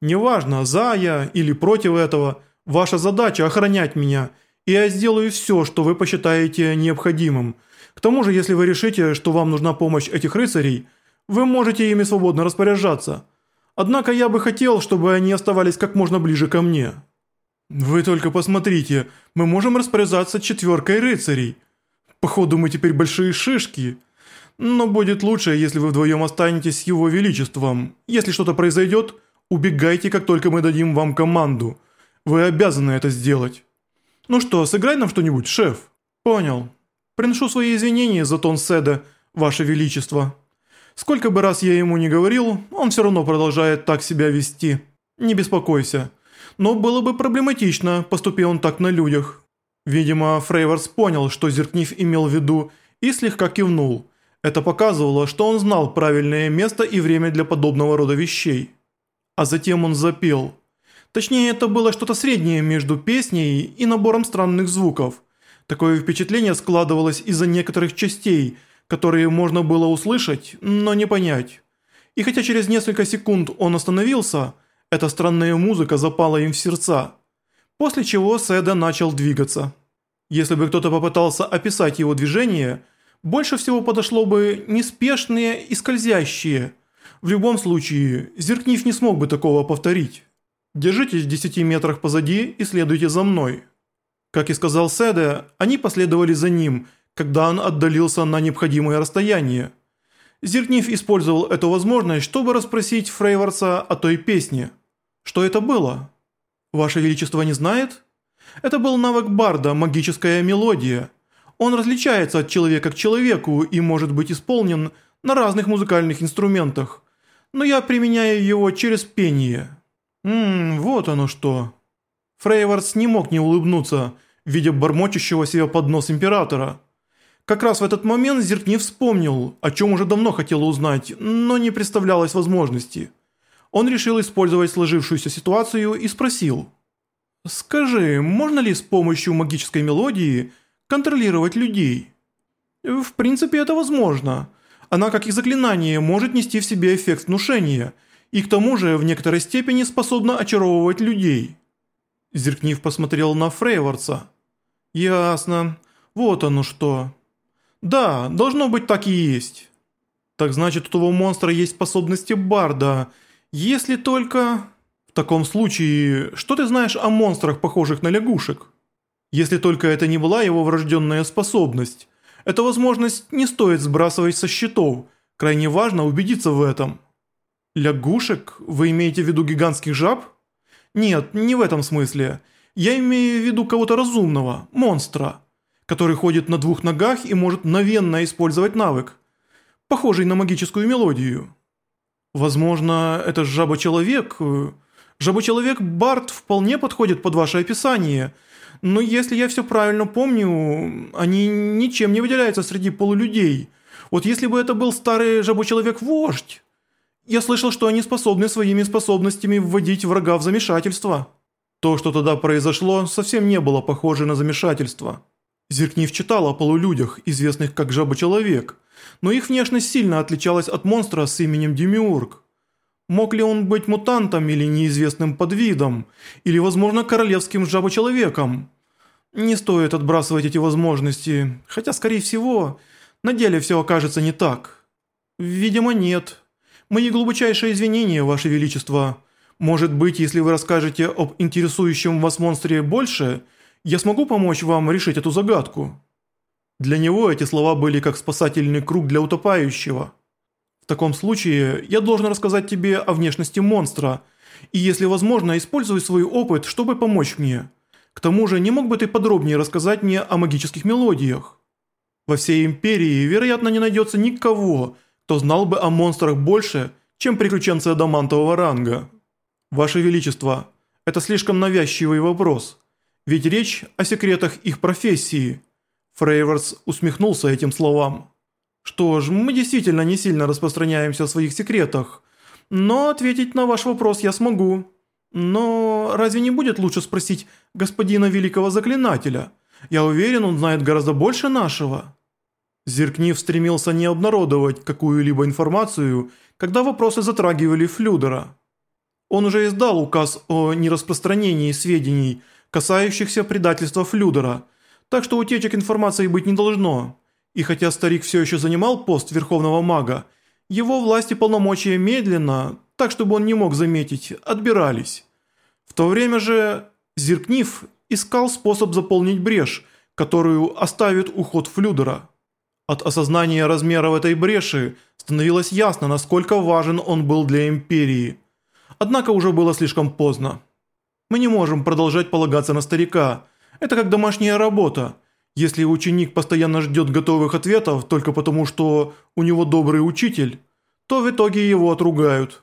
Неважно, за я или против этого, ваша задача охранять меня, и я сделаю все, что вы посчитаете необходимым. К тому же, если вы решите, что вам нужна помощь этих рыцарей, вы можете ими свободно распоряжаться. Однако я бы хотел, чтобы они оставались как можно ближе ко мне. Вы только посмотрите, мы можем распоряжаться четверкой рыцарей. Походу мы теперь большие шишки. Но будет лучше, если вы вдвоем останетесь с его величеством. Если что-то произойдет, убегайте, как только мы дадим вам команду. Вы обязаны это сделать. Ну что, сыграй нам что-нибудь, шеф? Понял. Приношу свои извинения за тон Седа, ваше величество. Сколько бы раз я ему не говорил, он все равно продолжает так себя вести. Не беспокойся. Но было бы проблематично, поступи он так на людях. Видимо, Фрейворс понял, что Зеркнив имел в виду, и слегка кивнул. Это показывало, что он знал правильное место и время для подобного рода вещей. А затем он запел. Точнее, это было что-то среднее между песней и набором странных звуков. Такое впечатление складывалось из-за некоторых частей, которые можно было услышать, но не понять. И хотя через несколько секунд он остановился, эта странная музыка запала им в сердца. После чего Седа начал двигаться. Если бы кто-то попытался описать его движение – больше всего подошло бы неспешные и скользящие. В любом случае, Зеркнив не смог бы такого повторить. Держитесь в 10 метрах позади и следуйте за мной. Как и сказал Седе, они последовали за ним, когда он отдалился на необходимое расстояние. Зеркнив использовал эту возможность, чтобы расспросить Фрейворса о той песне. Что это было? Ваше Величество не знает? Это был навык Барда «Магическая мелодия». Он различается от человека к человеку и может быть исполнен на разных музыкальных инструментах, но я применяю его через пение. Ммм, вот оно что. Фрейвардс не мог не улыбнуться, видя бормочущего себе под нос императора. Как раз в этот момент Зеркни вспомнил, о чем уже давно хотел узнать, но не представлялось возможности. Он решил использовать сложившуюся ситуацию и спросил. «Скажи, можно ли с помощью магической мелодии – контролировать людей. В принципе, это возможно. Она, как и заклинание, может нести в себе эффект внушения, и к тому же в некоторой степени способна очаровывать людей. Зеркнив посмотрел на Фрейворца. «Ясно. Вот оно что. Да, должно быть так и есть. Так значит, у того монстра есть способности Барда, если только... В таком случае, что ты знаешь о монстрах, похожих на лягушек?» Если только это не была его врожденная способность. Эту возможность не стоит сбрасывать со счетов, крайне важно убедиться в этом. Лягушек? Вы имеете в виду гигантских жаб? Нет, не в этом смысле. Я имею в виду кого-то разумного, монстра, который ходит на двух ногах и может мгновенно использовать навык, похожий на магическую мелодию. Возможно, это жаба-человек. Жаба-человек Барт вполне подходит под ваше описание – но если я все правильно помню, они ничем не выделяются среди полулюдей. Вот если бы это был старый жабу-человек-вождь. Я слышал, что они способны своими способностями вводить врага в замешательство. То, что тогда произошло, совсем не было похоже на замешательство. Зеркнив читал о полулюдях, известных как жаба-человек, но их внешность сильно отличалась от монстра с именем Демиург. Мог ли он быть мутантом или неизвестным подвидом, или, возможно, королевским жабочеловеком? Не стоит отбрасывать эти возможности, хотя, скорее всего, на деле все окажется не так. Видимо, нет. Мои глубочайшие извинения, Ваше Величество. Может быть, если вы расскажете об интересующем вас монстре больше, я смогу помочь вам решить эту загадку. Для него эти слова были как спасательный круг для утопающего. В таком случае я должен рассказать тебе о внешности монстра, и если возможно, используй свой опыт, чтобы помочь мне. К тому же, не мог бы ты подробнее рассказать мне о магических мелодиях? Во всей империи, вероятно, не найдется никого, кто знал бы о монстрах больше, чем приключенцы адамантового ранга. Ваше Величество, это слишком навязчивый вопрос, ведь речь о секретах их профессии. Фрейворс усмехнулся этим словам. Что ж, мы действительно не сильно распространяемся о своих секретах. Но ответить на ваш вопрос я смогу. Но разве не будет лучше спросить господина великого заклинателя? Я уверен, он знает гораздо больше нашего». Зеркнив стремился не обнародовать какую-либо информацию, когда вопросы затрагивали Флюдера. Он уже издал указ о нераспространении сведений, касающихся предательства Флюдера, так что утечек информации быть не должно. И хотя старик все еще занимал пост Верховного Мага, его власти полномочия медленно, так чтобы он не мог заметить, отбирались. В то время же Зеркнив искал способ заполнить брешь, которую оставит уход Флюдера. От осознания размеров этой бреши становилось ясно, насколько важен он был для Империи. Однако уже было слишком поздно. Мы не можем продолжать полагаться на старика. Это как домашняя работа. Если ученик постоянно ждет готовых ответов только потому, что у него добрый учитель, то в итоге его отругают.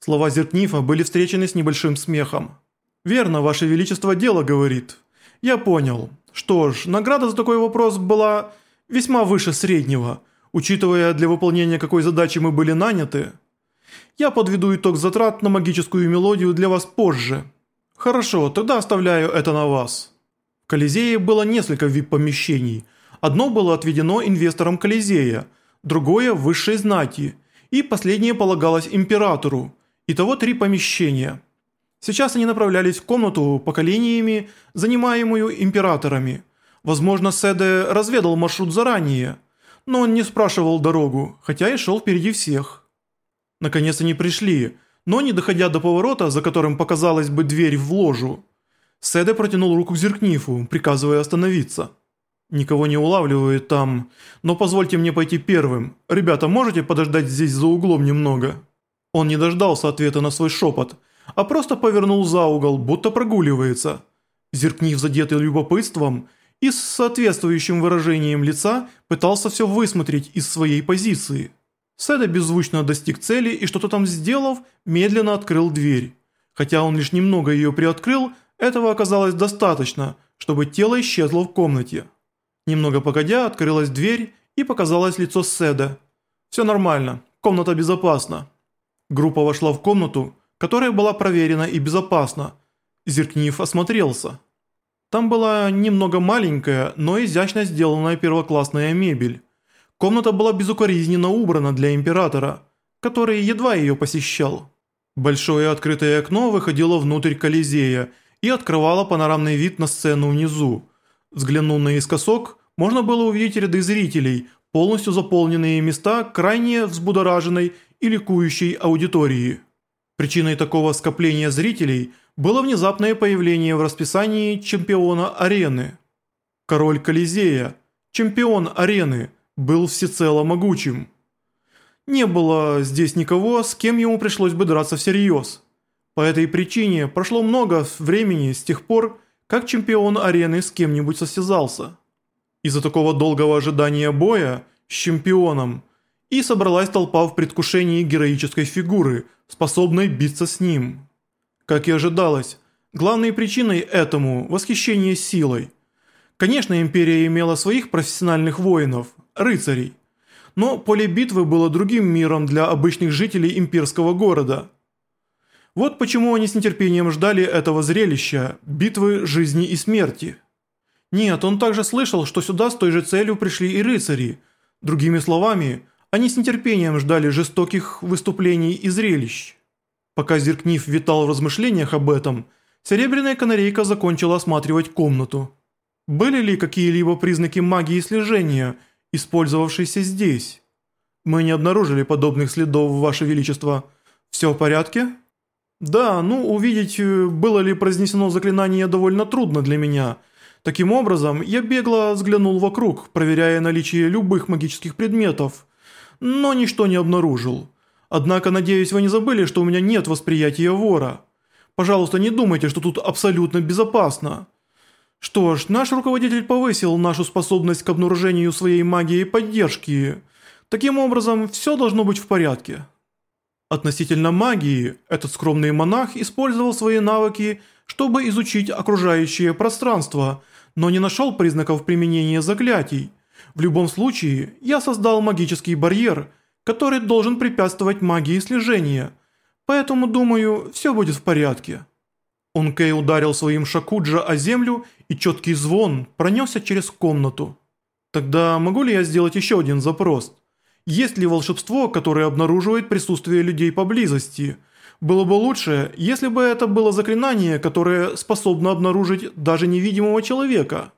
Слова Зеркнифа были встречены с небольшим смехом. «Верно, Ваше Величество дело говорит. Я понял. Что ж, награда за такой вопрос была весьма выше среднего, учитывая для выполнения какой задачи мы были наняты. Я подведу итог затрат на магическую мелодию для вас позже. Хорошо, тогда оставляю это на вас. Колизее было несколько вип-помещений. Одно было отведено инвесторам Колизея, другое – высшей знати, и последнее полагалось императору. Итого три помещения. Сейчас они направлялись в комнату поколениями, занимаемую императорами – Возможно, Седе разведал маршрут заранее, но он не спрашивал дорогу, хотя и шел впереди всех. Наконец они пришли, но не доходя до поворота, за которым показалась бы дверь в ложу, Седе протянул руку к Зеркнифу, приказывая остановиться. «Никого не улавливает там, но позвольте мне пойти первым. Ребята, можете подождать здесь за углом немного?» Он не дождался ответа на свой шепот, а просто повернул за угол, будто прогуливается. Зеркнив, задетый любопытством, и с соответствующим выражением лица пытался все высмотреть из своей позиции. Седа беззвучно достиг цели и что-то там сделав, медленно открыл дверь. Хотя он лишь немного ее приоткрыл, этого оказалось достаточно, чтобы тело исчезло в комнате. Немного погодя, открылась дверь и показалось лицо Седа. «Все нормально, комната безопасна». Группа вошла в комнату, которая была проверена и безопасна. Зеркнив осмотрелся. Там была немного маленькая, но изящно сделанная первоклассная мебель. Комната была безукоризненно убрана для императора, который едва ее посещал. Большое открытое окно выходило внутрь Колизея и открывало панорамный вид на сцену внизу. Взглянув наискосок, можно было увидеть ряды зрителей, полностью заполненные места крайне взбудораженной и ликующей аудитории. Причиной такого скопления зрителей – было внезапное появление в расписании чемпиона арены. Король Колизея, чемпион арены, был всецело могучим. Не было здесь никого, с кем ему пришлось бы драться всерьез. По этой причине прошло много времени с тех пор, как чемпион арены с кем-нибудь состязался. Из-за такого долгого ожидания боя с чемпионом и собралась толпа в предвкушении героической фигуры, способной биться с ним. Как и ожидалось, главной причиной этому – восхищение силой. Конечно, империя имела своих профессиональных воинов, рыцарей. Но поле битвы было другим миром для обычных жителей имперского города. Вот почему они с нетерпением ждали этого зрелища – битвы жизни и смерти. Нет, он также слышал, что сюда с той же целью пришли и рыцари. Другими словами, они с нетерпением ждали жестоких выступлений и зрелищ. Пока Зеркнив витал в размышлениях об этом, Серебряная канарейка закончила осматривать комнату. Были ли какие-либо признаки магии слежения, использовавшиеся здесь? Мы не обнаружили подобных следов, Ваше Величество. Все в порядке? Да, ну увидеть, э, было ли произнесено заклинание довольно трудно для меня. Таким образом, я бегло взглянул вокруг, проверяя наличие любых магических предметов, но ничто не обнаружил. Однако, надеюсь, вы не забыли, что у меня нет восприятия вора. Пожалуйста, не думайте, что тут абсолютно безопасно. Что ж, наш руководитель повысил нашу способность к обнаружению своей магии и поддержки. Таким образом, все должно быть в порядке. Относительно магии, этот скромный монах использовал свои навыки, чтобы изучить окружающее пространство, но не нашел признаков применения заклятий. В любом случае, я создал магический барьер – который должен препятствовать магии слежения. Поэтому, думаю, все будет в порядке». Онкей ударил своим шакуджа о землю, и четкий звон пронесся через комнату. «Тогда могу ли я сделать еще один запрос? Есть ли волшебство, которое обнаруживает присутствие людей поблизости? Было бы лучше, если бы это было заклинание, которое способно обнаружить даже невидимого человека.